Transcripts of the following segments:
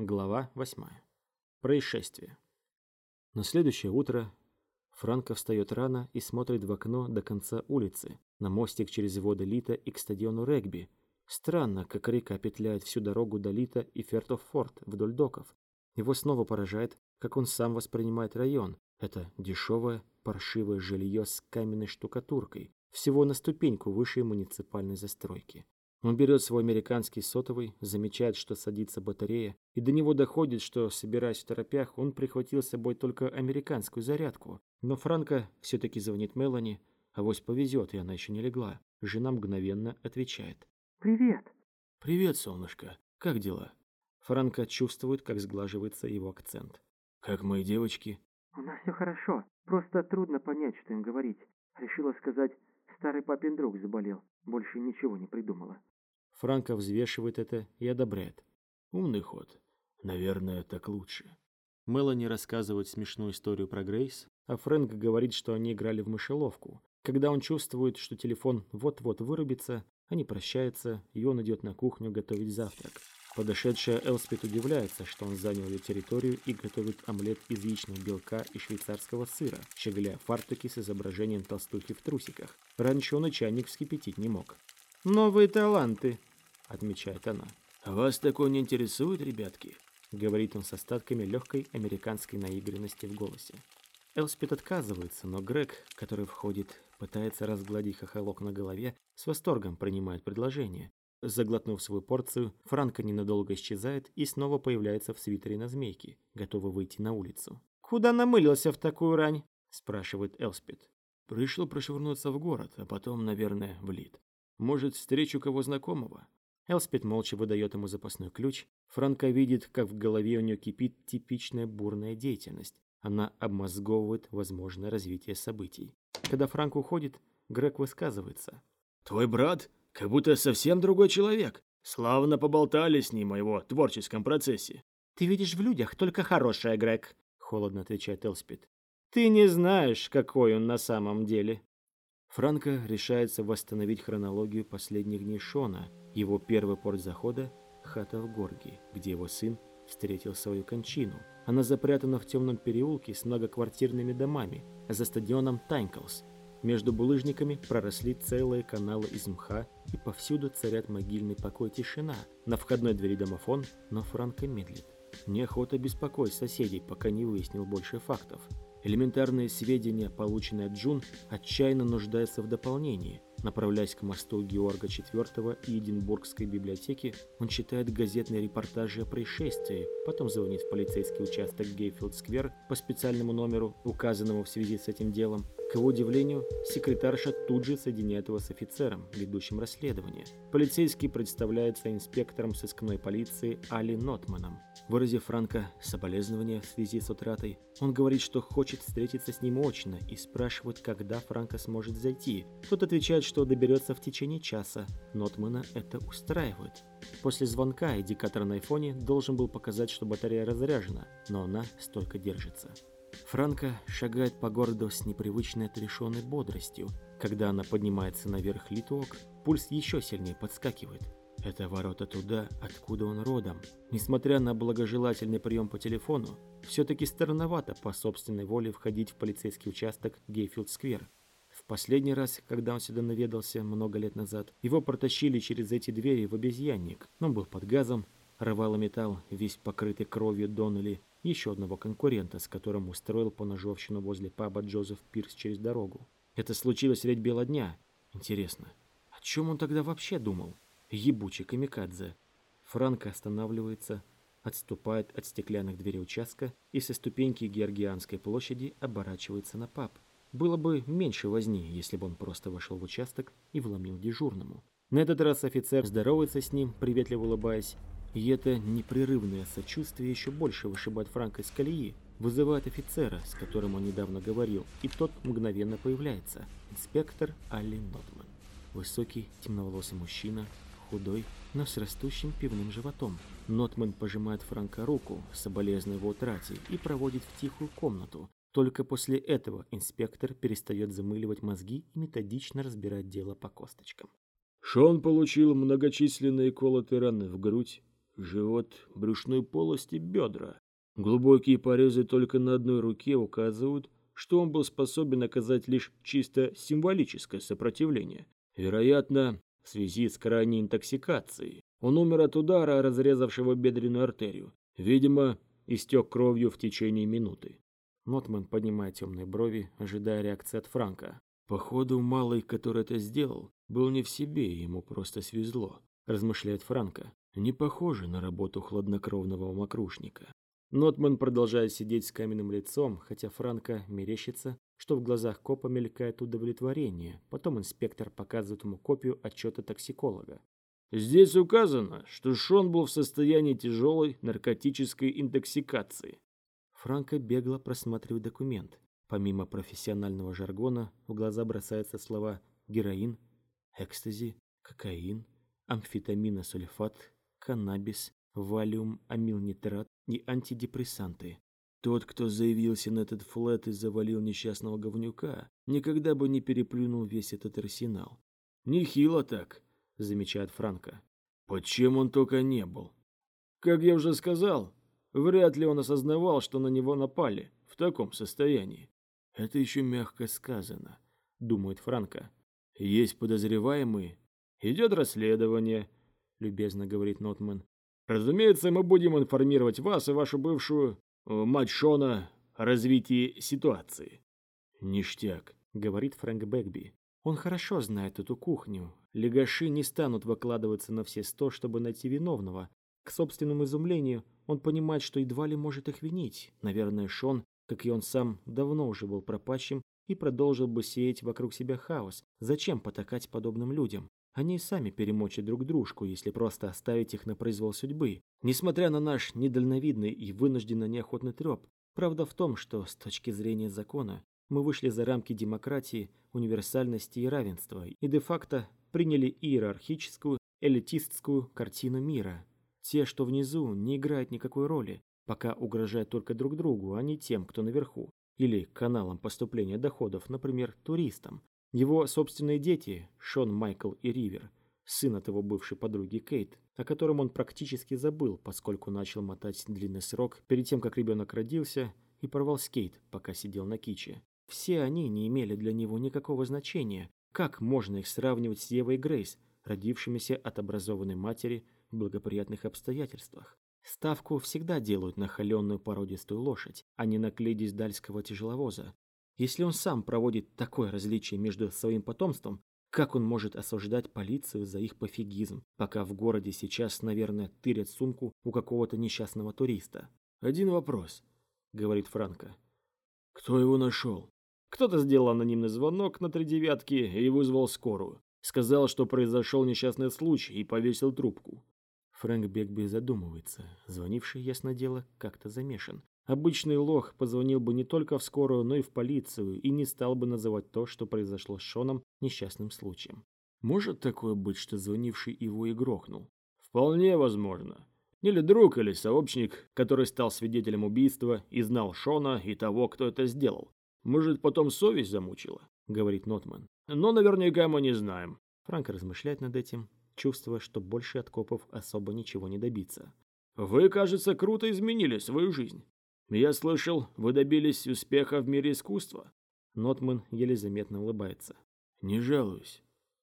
Глава 8. Происшествие. На следующее утро Франко встает рано и смотрит в окно до конца улицы, на мостик через воды Лита и к стадиону регби. Странно, как река петляет всю дорогу до Лита и Фертофорт вдоль доков. Его снова поражает, как он сам воспринимает район. Это дешевое, паршивое жилье с каменной штукатуркой, всего на ступеньку выше муниципальной застройки. Он берет свой американский сотовый, замечает, что садится батарея, и до него доходит, что, собираясь в торопях, он прихватил с собой только американскую зарядку. Но Франко все-таки звонит Мелани, а вось повезет, и она еще не легла. Жена мгновенно отвечает. «Привет». «Привет, солнышко. Как дела?» Франко чувствует, как сглаживается его акцент. «Как мои девочки?» «У нас все хорошо. Просто трудно понять, что им говорить. Решила сказать, старый папин друг заболел. Больше ничего не придумала». Франко взвешивает это и одобряет. Умный ход. Наверное, так лучше. Мелани рассказывает смешную историю про Грейс, а Фрэнк говорит, что они играли в мышеловку. Когда он чувствует, что телефон вот-вот вырубится, они прощаются, и он идет на кухню готовить завтрак. Подошедшая Элспет удивляется, что он занял ее территорию и готовит омлет из яичного белка и швейцарского сыра, щеголяя фартуки с изображением толстухи в трусиках. Раньше он и чайник вскипятить не мог. «Новые таланты», — отмечает она. «А «Вас такое не интересует, ребятки?» — говорит он с остатками легкой американской наигранности в голосе. Элспет отказывается, но Грег, который входит, пытается разгладить хохолок на голове, с восторгом принимает предложение. Заглотнув свою порцию, Франко ненадолго исчезает и снова появляется в свитере на змейке, готовый выйти на улицу. «Куда намылился в такую рань?» – спрашивает Элспет. «Пришло прошвырнуться в город, а потом, наверное, в Лид. Может, встречу кого знакомого?» Элспет молча выдает ему запасной ключ. Франко видит, как в голове у нее кипит типичная бурная деятельность. Она обмозговывает возможное развитие событий. Когда Франк уходит, Грег высказывается. «Твой брат как будто совсем другой человек. Славно поболтали с ним о его творческом процессе». «Ты видишь в людях только хорошее, Грег», — холодно отвечает Элспет. «Ты не знаешь, какой он на самом деле». Франко решается восстановить хронологию последних дней Шона. Его первый порт захода – хата в Горге, где его сын встретил свою кончину. Она запрятана в темном переулке с многоквартирными домами, за стадионом Тайнклс. Между булыжниками проросли целые каналы из мха, и повсюду царят могильный покой тишина. На входной двери домофон, но Франко медлит. Неохота беспокоить соседей, пока не выяснил больше фактов. Элементарные сведения, полученные от Джун, отчаянно нуждаются в дополнении. Направляясь к мосту Георга IV и Эдинбургской библиотеке, он читает газетные репортажи о происшествии, потом звонит в полицейский участок Гейфилд-сквер по специальному номеру, указанному в связи с этим делом. К его удивлению, секретарша тут же соединяет его с офицером, ведущим расследование. Полицейский представляется инспектором сыскной полиции Али Нотманом. Выразив Франко соболезнования в связи с утратой, он говорит, что хочет встретиться с ним очно и спрашивает, когда Франко сможет зайти. Тот отвечает, что доберется в течение часа. Нотмана это устраивает. После звонка индикатор на айфоне должен был показать, что батарея разряжена, но она столько держится. Франко шагает по городу с непривычной отрешенной бодростью. Когда она поднимается наверх Литуок, пульс еще сильнее подскакивает. Это ворота туда, откуда он родом. Несмотря на благожелательный прием по телефону, все-таки странновато по собственной воле входить в полицейский участок Гейфилд-сквер. В последний раз, когда он сюда наведался много лет назад, его протащили через эти двери в обезьянник. Он был под газом, рвал металл, весь покрытый кровью Доннелли, еще одного конкурента, с которым устроил поножовщину возле паба Джозеф Пирс через дорогу. Это случилось средь бела дня. Интересно, о чем он тогда вообще думал? Ебучий камикадзе. Франко останавливается, отступает от стеклянных дверей участка и со ступеньки Георгианской площади оборачивается на паб. Было бы меньше возни, если бы он просто вошел в участок и вломил дежурному. На этот раз офицер здоровается с ним, приветливо улыбаясь, и это непрерывное сочувствие еще больше вышибает Франка из колеи, вызывает офицера, с которым он недавно говорил, и тот мгновенно появляется. Инспектор Алли Нотман. Высокий, темноволосый мужчина, худой, но с растущим пивным животом. Нотман пожимает Франка руку, соболезно его утрате, и проводит в тихую комнату. Только после этого инспектор перестает замыливать мозги и методично разбирать дело по косточкам. Шон получил многочисленные колотые раны в грудь, живот, брюшной полости, бедра. Глубокие порезы только на одной руке указывают, что он был способен оказать лишь чисто символическое сопротивление. Вероятно, в связи с крайней интоксикацией. Он умер от удара, разрезавшего бедренную артерию. Видимо, истек кровью в течение минуты. Нотман поднимает темные брови, ожидая реакции от Франка. Походу, малый, который это сделал, был не в себе, ему просто свезло, размышляет Франко. Не похоже на работу хладнокровного мокрушника. Нотман продолжает сидеть с каменным лицом, хотя Франко мерещится, что в глазах копа мелькает удовлетворение. Потом инспектор показывает ему копию отчета токсиколога. Здесь указано, что Шон был в состоянии тяжелой наркотической интоксикации. Франко бегло просматривает документ. Помимо профессионального жаргона, в глаза бросаются слова «героин», «экстази», «кокаин», «амфетаминосульфат», «каннабис», «валиум», «амилнитрат», и антидепрессанты. Тот, кто заявился на этот флет и завалил несчастного говнюка, никогда бы не переплюнул весь этот арсенал. «Нехило так», — замечает Франко. «Под он только не был?» «Как я уже сказал, вряд ли он осознавал, что на него напали в таком состоянии». «Это еще мягко сказано», — думает Франко. «Есть подозреваемые. Идет расследование», — любезно говорит Нотман. Разумеется, мы будем информировать вас и вашу бывшую э, мать Шона о развитии ситуации. Ништяк, говорит Фрэнк Бэкби. Он хорошо знает эту кухню. Легаши не станут выкладываться на все сто, чтобы найти виновного. К собственному изумлению, он понимает, что едва ли может их винить. Наверное, Шон, как и он сам, давно уже был пропащим и продолжил бы сеять вокруг себя хаос. Зачем потакать подобным людям? Они сами перемочат друг дружку, если просто оставить их на произвол судьбы. Несмотря на наш недальновидный и вынужденно неохотный треп, правда в том, что с точки зрения закона мы вышли за рамки демократии, универсальности и равенства и де-факто приняли иерархическую, элитистскую картину мира. Те, что внизу, не играют никакой роли, пока угрожают только друг другу, а не тем, кто наверху, или каналам поступления доходов, например, туристам, его собственные дети, Шон, Майкл и Ривер, сын от его бывшей подруги Кейт, о котором он практически забыл, поскольку начал мотать длинный срок перед тем, как ребенок родился, и порвал скейт, пока сидел на киче. Все они не имели для него никакого значения. Как можно их сравнивать с Евой Грейс, родившимися от образованной матери в благоприятных обстоятельствах? Ставку всегда делают на холеную породистую лошадь, а не на клей дальского тяжеловоза, если он сам проводит такое различие между своим потомством, как он может осуждать полицию за их пофигизм, пока в городе сейчас, наверное, тырят сумку у какого-то несчастного туриста? «Один вопрос», — говорит Франко. «Кто его нашел?» Кто-то сделал анонимный звонок на три девятки и вызвал скорую. Сказал, что произошел несчастный случай и повесил трубку. Фрэнк Бекби задумывается. Звонивший, ясно дело, как-то замешан. Обычный лох позвонил бы не только в скорую, но и в полицию и не стал бы называть то, что произошло с Шоном, несчастным случаем. Может такое быть, что звонивший его и грохнул? Вполне возможно. Или друг, или сообщник, который стал свидетелем убийства и знал Шона и того, кто это сделал. Может, потом совесть замучила, говорит Нотман. Но наверняка мы не знаем. Франк размышляет над этим, чувствуя, что больше от копов особо ничего не добиться. Вы, кажется, круто изменили свою жизнь. «Я слышал, вы добились успеха в мире искусства?» Нотман еле заметно улыбается. «Не жалуюсь.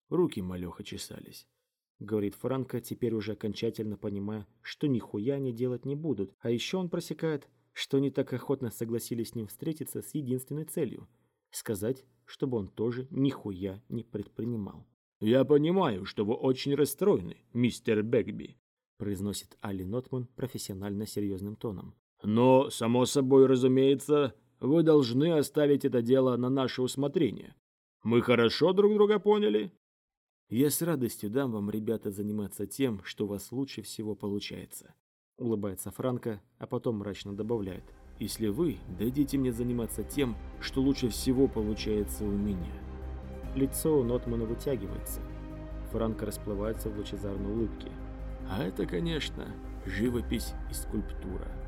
Руки малеха чесались», — говорит Франко, теперь уже окончательно понимая, что нихуя они делать не будут. А еще он просекает, что они так охотно согласились с ним встретиться с единственной целью — сказать, чтобы он тоже нихуя не предпринимал. «Я понимаю, что вы очень расстроены, мистер Бэгби», — произносит Али Нотман профессионально серьезным тоном. Но, само собой разумеется, вы должны оставить это дело на наше усмотрение. Мы хорошо друг друга поняли? Я с радостью дам вам, ребята, заниматься тем, что у вас лучше всего получается. Улыбается Франко, а потом мрачно добавляет. Если вы дадите мне заниматься тем, что лучше всего получается у меня. Лицо у Нотмана вытягивается. Франко расплывается в лучезарной улыбке. А это, конечно, живопись и скульптура.